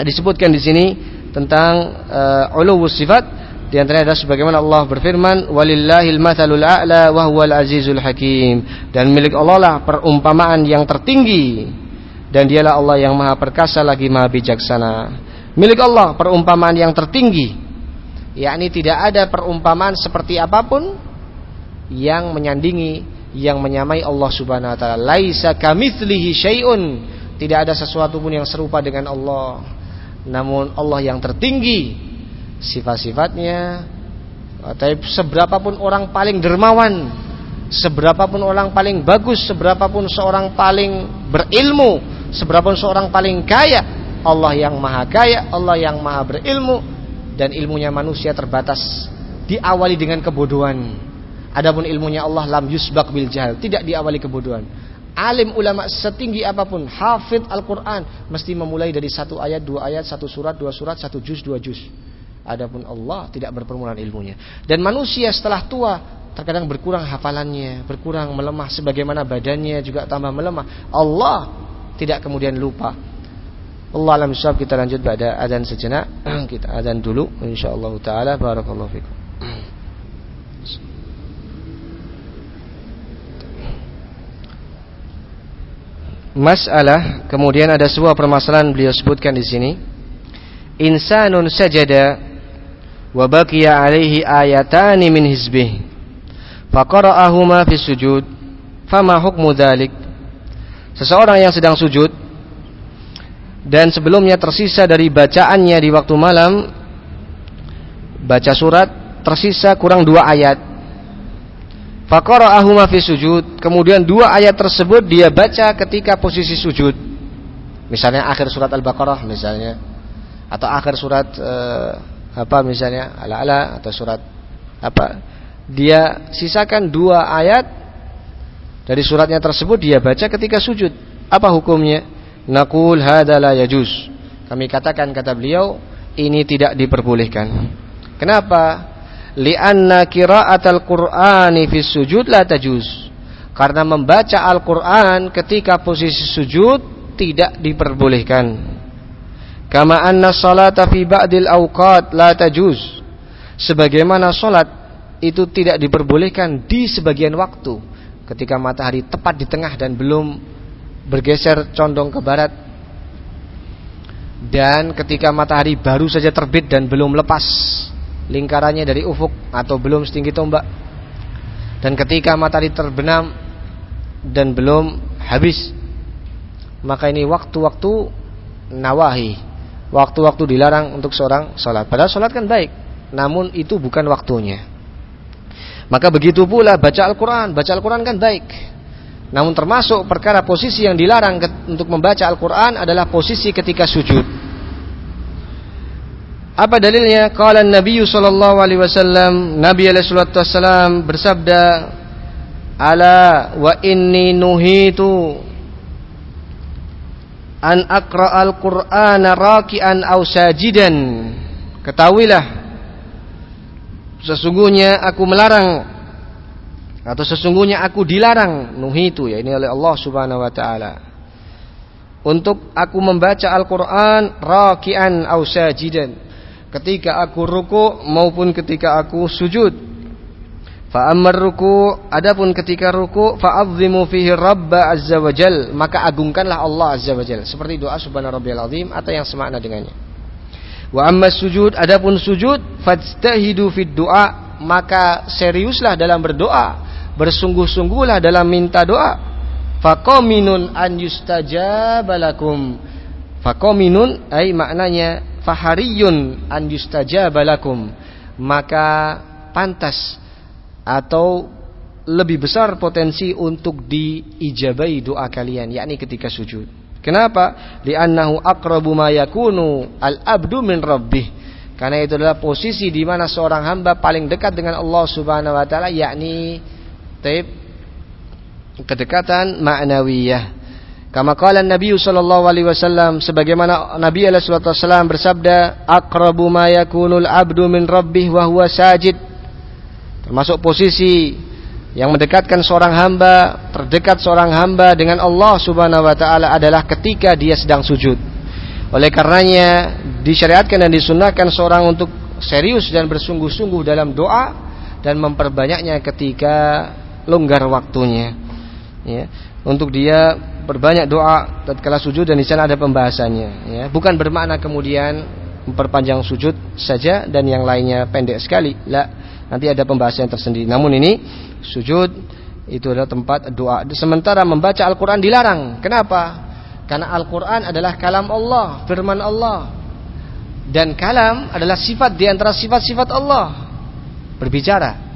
disebutkan di sini tentang uh, uluwus sifat di antaranya adalah sebagaimana Allah berfirman, "Walillahil matsalul a'la wa huwal azizul hakim." Dan milik Allah lah perumpamaan yang tertinggi dan dialah Allah yang Maha Perkasa lagi Maha Bijaksana. Milik Allah perumpamaan yang tertinggi, yakni tidak ada perumpamaan seperti apa pun yang menyandingi yang menyamai Allah Subhanahu wa taala. Laisa kamitslihi syai'un. Tidak ada sesuatu pun yang serupa dengan Allah. Namun Allah yang tertinggi sifat-sifatnya. Tapi seberapapun orang paling dermawan seberapapun orang paling bagus seberapun seorang paling berilmu seberapun seorang paling kaya Allah yang maha kaya Allah yang maha berilmu dan ilmunya manusia terbatas diawali dengan kebodohan. Adapun ilmunya Allah lam yusbak bil jahal tidak diawali kebodohan. Alim ulama setinggi apa pun hafid Al-Quran mesti memulai dari satu ayat dua ayat satu surat dua surat satu juz dua juz Adapun Allah tidak berpermulaan ilmunya. Dan manusia setelah tua terkadang berkurang hafalannya, berkurang melemah sebagaimana badannya juga tambah melemah. Allah tidak kemudian lupa. Allah alam syab kita lanjut pada azan sejenak. kita azan dulu insyaallah taala barakallahu fikum. Masalah kemudian ada sebuah permasalahan beliau sebutkan di sini. Insanun sajada wa baqiya alaihi ayatani min hizbih. Faqara'ahuma fi sujud. Fama hukmu seseorang yang sedang sujud dan sebelumnya tersisa dari bacaannya di waktu malam baca surat tersisa kurang dua ayat. Faqara'ahuma fi sujud. Kemudian dua ayat tersebut dia baca ketika posisi sujud. Misalnya akhir surat al-baqarah misalnya. Atau akhir surat uh, apa misalnya ala-ala atau surat apa dia sisakan dua ayat dari suratnya tersebut dia baca ketika sujud. Apa hukumnya? Nakul hadala yajuz. Kami katakan kata beliau ini tidak diperbolehkan. Kenapa? Lianna qira'atal Qur'ani fi sujud la tajuz. Karena membaca Al-Qur'an ketika posisi sujud tidak diperbolehkan. Kama anna salata fi ba'dil awqat la tajuz. Sebagaimana salat itu tidak diperbolehkan di sebagian waktu. Ketika matahari tepat di tengah dan belum bergeser condong ke barat. Dan ketika matahari baru saja terbit dan belum lepas lingkarannya dari ufuk atau belum setinggi tombak. Dan ketika matahari terbenam dan belum habis maka ini waktu-waktu nawahi waktu-waktu dilarang untuk seorang sholat padahal sholat kan baik namun itu bukan waktunya maka begitu pula baca Al-Quran. Baca Al-Quran kan baik. Namun termasuk perkara posisi yang dilarang untuk membaca Al-Quran adalah posisi ketika sujud. Apa dalilnya? Qala Nabi sallallahu alaihi wasallam, Nabi alaihi wasallam bersabda, "Ala wa inni nuhitu an aqra al-Qur'ana raki'an aw sajidan." Ketahuilah sesungguhnya aku melarang atau sesungguhnya aku dilarang. Nuhitu ya ini oleh Allah Subhanahu wa taala. Untuk aku membaca Al-Qur'an raki'an aw sajidan. Ketika aku ruku maupun ketika aku sujud fa ammar ruku adapun ketika ruku fa azzimu fihi rabba azza wajal maka agungkanlah Allah azza wajal seperti doa subhana rabbiyal azim atau yang semakna dengannya Wa amma sujud adapun sujud fajtahidu fid du'a maka seriuslah dalam berdoa, bersungguh-sungguhlah dalam minta doa. Faqaminun an yustajabalakum. Faqaminun ai maknanya fahariyun an yustajabalakum. Maka pantas atau lebih besar potensi untuk diijabai doa kalian yakni ketika sujud. Kenapa? Li'annahu aqrabu ma yakunu al-abdu min rabbih. Karena itu adalah posisi di mana seorang hamba paling dekat dengan Allah Subhanahu wa taala yakni taib kedekatan ma'nawiyah. Kama qala Nabi sallallahu alaihi wasallam sebagaimana Nabi alaihi wasallam bersabda aqrabu ma yakunul abdu min rabbih wa huwa sajid. Termasuk posisi yang mendekatkan seorang hamba, terdekat seorang hamba dengan Allah Subhanahu wa taala adalah ketika dia sedang sujud. Oleh karenanya disyariatkan dan disunnahkan seorang untuk serius dan bersungguh-sungguh dalam doa dan memperbanyaknya ketika longgar waktunya. Ya, untuk dia berbanyak doa tatkala sujud dan di sana ada pembahasannya, ya. Bukan bermakna kemudian memperpanjang sujud saja dan yang lainnya pendek sekali. La, nanti ada pembahasan tersendiri. Namun ini sujud itu adalah tempat doa. Sementara membaca Al-Quran dilarang. Kenapa? Karena Al-Quran adalah kalam Allah, firman Allah. Dan kalam adalah sifat di antara sifat-sifat Allah. Berbicara.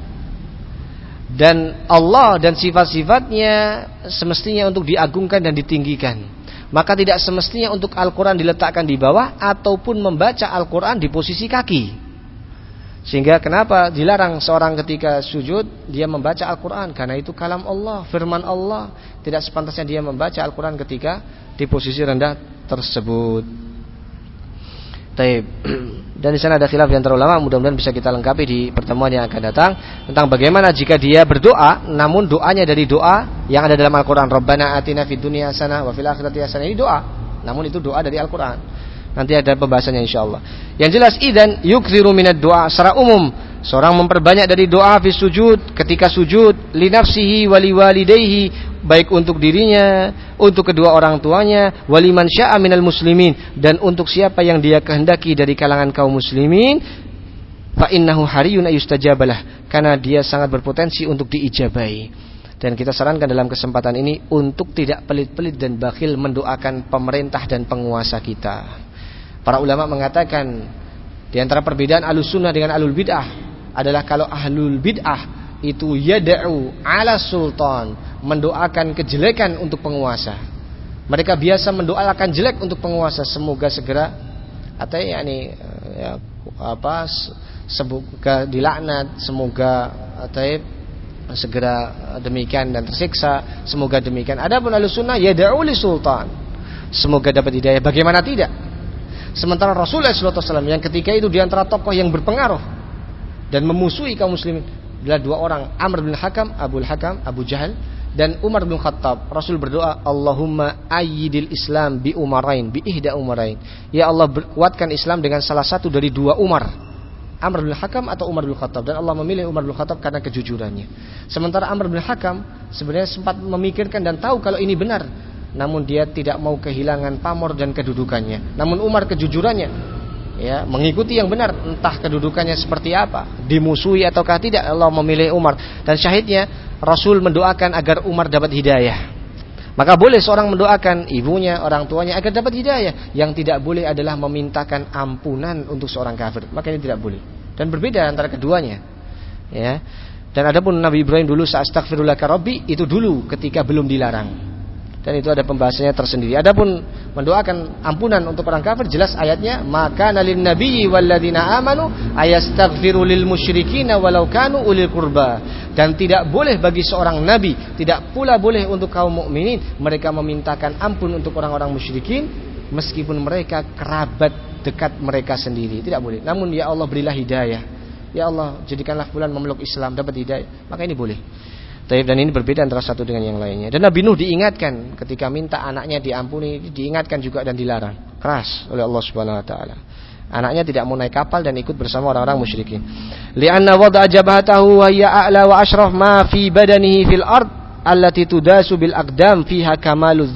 Dan Allah dan sifat-sifatnya semestinya untuk diagungkan dan ditinggikan. Maka tidak semestinya untuk Al-Quran diletakkan di bawah ataupun membaca Al-Quran di posisi kaki. Sehingga kenapa dilarang seorang ketika sujud dia membaca Al-Quran? Karena itu kalam Allah, firman Allah. Tidak sepantasnya dia membaca Al-Quran ketika di posisi rendah tersebut. Dan di sana ada khilaf yang terulama Mudah-mudahan bisa kita lengkapi di pertemuan yang akan datang Tentang bagaimana jika dia berdoa Namun doanya dari doa yang ada dalam Al-Quran. Rabbana atina fid wa fil akhirati Ini doa Namun itu doa dari Al-Quran Nanti ada pembahasannya insyaallah. Yang jelas idan yukthiru minad doa secara umum. Seorang memperbanyak dari doa fi sujud ketika sujud li nafsihi wali walidayhi baik untuk dirinya, untuk kedua orang tuanya, waliman syaa minal muslimin dan untuk siapa yang dia kehendaki dari kalangan kaum muslimin fa innahu hariyun ayustajabalah karena dia sangat berpotensi untuk diijabai. Dan kita sarankan dalam kesempatan ini untuk tidak pelit-pelit dan bakhil mendoakan pemerintah dan penguasa kita. Para ulama mengatakan di antara perbedaan alus sunnah dengan alul bid'ah adalah kalau ahlul bid'ah itu yada'u ala sultan mendoakan kejelekan untuk penguasa. Mereka biasa mendoakan jelek untuk penguasa. Semoga segera atau yakni ya, apa semoga dilaknat, semoga taib segera demikian dan tersiksa semoga demikian. Adapun ahlu sunnah ya li sultan semoga dapat hidayah. Bagaimana tidak sementara Rasulullah SAW yang ketika itu di antara tokoh yang berpengaruh dan memusuhi kaum muslimin adalah dua orang Amr bin Hakam Abu Hakam Abu Jahal dan Umar bin Khattab. Rasul berdoa Allahumma ayyidil Islam bi umarain bi ihda umarain. Ya Allah kuatkan Islam dengan salah satu dari dua Umar Amr bin Hakam atau Umar bin Khattab. Dan Allah memilih Umar bin Khattab karena kejujurannya. Sementara Amr bin Hakam sebenarnya sempat memikirkan dan tahu kalau ini benar, namun dia tidak mau kehilangan pamor dan kedudukannya. Namun Umar kejujurannya ya mengikuti yang benar entah kedudukannya seperti apa, dimusuhi ataukah tidak Allah memilih Umar dan syahidnya Rasul mendoakan agar Umar dapat hidayah. Maka boleh seorang mendoakan ibunya, orang tuanya agar dapat hidayah. Yang tidak boleh adalah memintakan ampunan untuk seorang kafir. Maka ini tidak boleh. Dan berbeda antara keduanya. Ya. Dan adapun Nabi Ibrahim dulu saat rabbi itu dulu ketika belum dilarang dan itu ada pembahasannya tersendiri. Adapun mendoakan ampunan untuk orang kafir jelas ayatnya maka nalin nabiyyi walladzina amanu ayastaghfiru lil musyrikin walau kanu ulil qurba. Dan tidak boleh bagi seorang nabi tidak pula boleh untuk kaum mukminin mereka memintakan ampun untuk orang-orang musyrikin meskipun mereka kerabat dekat mereka sendiri. Tidak boleh. Namun ya Allah berilah hidayah. Ya Allah jadikanlah bulan memeluk Islam. Dapat hidayah? Maka ini boleh Dan ini berbeda antara satu dengan yang lainnya. Dan Nabi Nuh diingatkan ketika minta anaknya diampuni, diingatkan juga dan dilarang keras oleh Allah Subhanahu wa taala. Anaknya tidak mau naik kapal dan ikut bersama orang-orang musyrikin. Li'anna wada'a jabhatahu wa hiya a'la wa ashraf ma fi badanihi fil ard allati tudasu bil aqdam fiha kamalu.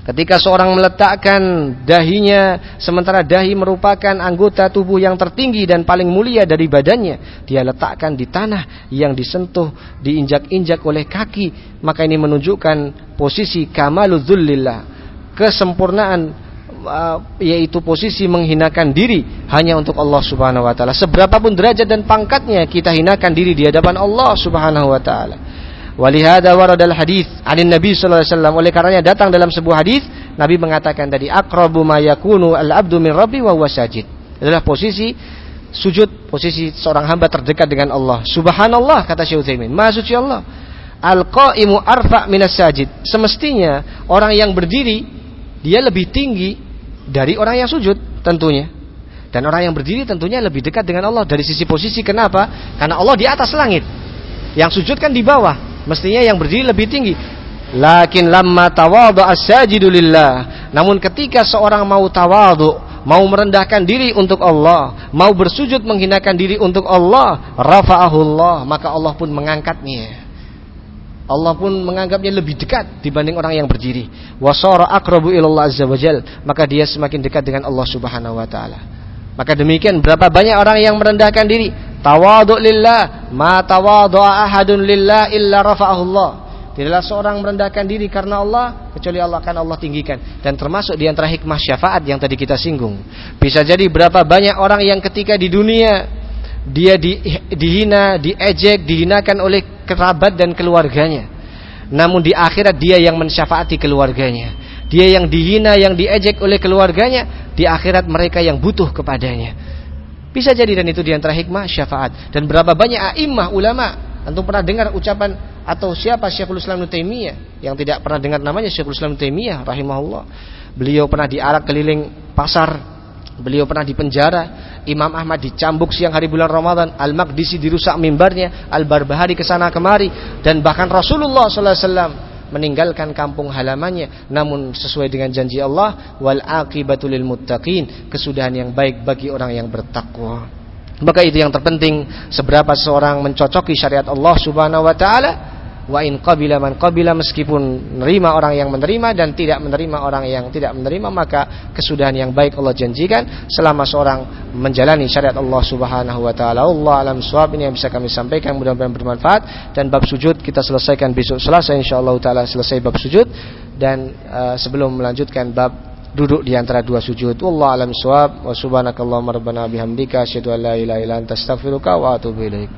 Ketika seorang meletakkan dahinya sementara dahi merupakan anggota tubuh yang tertinggi dan paling mulia dari badannya, dia letakkan di tanah yang disentuh, diinjak-injak oleh kaki, maka ini menunjukkan posisi kamaludzulillah, kesempurnaan uh, yaitu posisi menghinakan diri hanya untuk Allah Subhanahu wa taala. Seberapapun derajat dan pangkatnya kita hinakan diri di hadapan Allah Subhanahu wa taala. Walihada waradal hadis anin Nabi sallallahu alaihi wasallam. Oleh karenanya datang dalam sebuah hadis Nabi mengatakan tadi aqrabu ma yakunu al-abdu min rabbi wa huwa. Adalah posisi sujud, posisi seorang hamba terdekat dengan Allah. Subhanallah kata Syekh Utsaimin. Maha Allah. Al-qaimu arfa minas sajid. Semestinya orang yang berdiri dia lebih tinggi dari orang yang sujud tentunya. Dan orang yang berdiri tentunya lebih dekat dengan Allah dari sisi posisi. Kenapa? Karena Allah di atas langit. Yang sujud kan di bawah. Mestinya yang berdiri lebih tinggi. Lakin lamma tawadhu as-sajidu lillah. Namun ketika seorang mau tawadhu, mau merendahkan diri untuk Allah, mau bersujud menghinakan diri untuk Allah, rafa'ahu Allah, maka Allah pun mengangkatnya. Allah pun menganggapnya lebih dekat dibanding orang yang berdiri. Wasara aqrabu ilallah azza wajal, maka dia semakin dekat dengan Allah Subhanahu wa taala. Maka demikian berapa banyak orang yang merendahkan diri, Tawaduk lillah, ma tawadu'a ahadun lillah illa rafa'ahu Allah. Tidaklah seorang merendahkan diri karena Allah kecuali Allah akan Allah tinggikan dan termasuk di antara hikmah syafaat yang tadi kita singgung. Bisa jadi berapa banyak orang yang ketika di dunia dia di, dihina, diejek, dihinakan oleh kerabat dan keluarganya. Namun di akhirat dia yang mensyafaati keluarganya. Dia yang dihina, yang diejek oleh keluarganya, di akhirat mereka yang butuh kepadanya. Bisa jadi dan itu di antara hikmah syafaat. Dan berapa banyak a'immah ulama. Antum pernah dengar ucapan atau siapa Syekhul Islam Taimiyah yang tidak pernah dengar namanya Syekhul Islam Taimiyah rahimahullah. Beliau pernah diarak keliling pasar. Beliau pernah di penjara. Imam Ahmad dicambuk siang hari bulan Ramadan. Al-Maqdisi dirusak mimbarnya. Al-Barbahari ke sana kemari. Dan bahkan Rasulullah wasallam meninggalkan kampung halamannya. Namun sesuai dengan janji Allah wal aqibatul muttaqin kesudahan yang baik bagi orang yang bertakwa. Maka itu yang terpenting. Seberapa seorang mencocoki syariat Allah Subhanahu wa taala wa in qabila man qabila meskipun menerima orang yang menerima dan tidak menerima orang yang tidak menerima maka kesudahan yang baik Allah janjikan selama seorang menjalani syariat Allah Subhanahu wa taala. Allah alam suwab ini yang bisa kami sampaikan. Mudah-mudahan bermanfaat. Dan bab sujud kita selesaikan besok Selasa. Insyaallah taala selesai bab sujud. Dan uh, sebelum melanjutkan bab duduk di antara dua sujud. Allah alam suwab wa subhanakallahumma rabbana bihamdika. Asyhadu an la ilaha illa anta astaghfiruka wa atubu ilaik.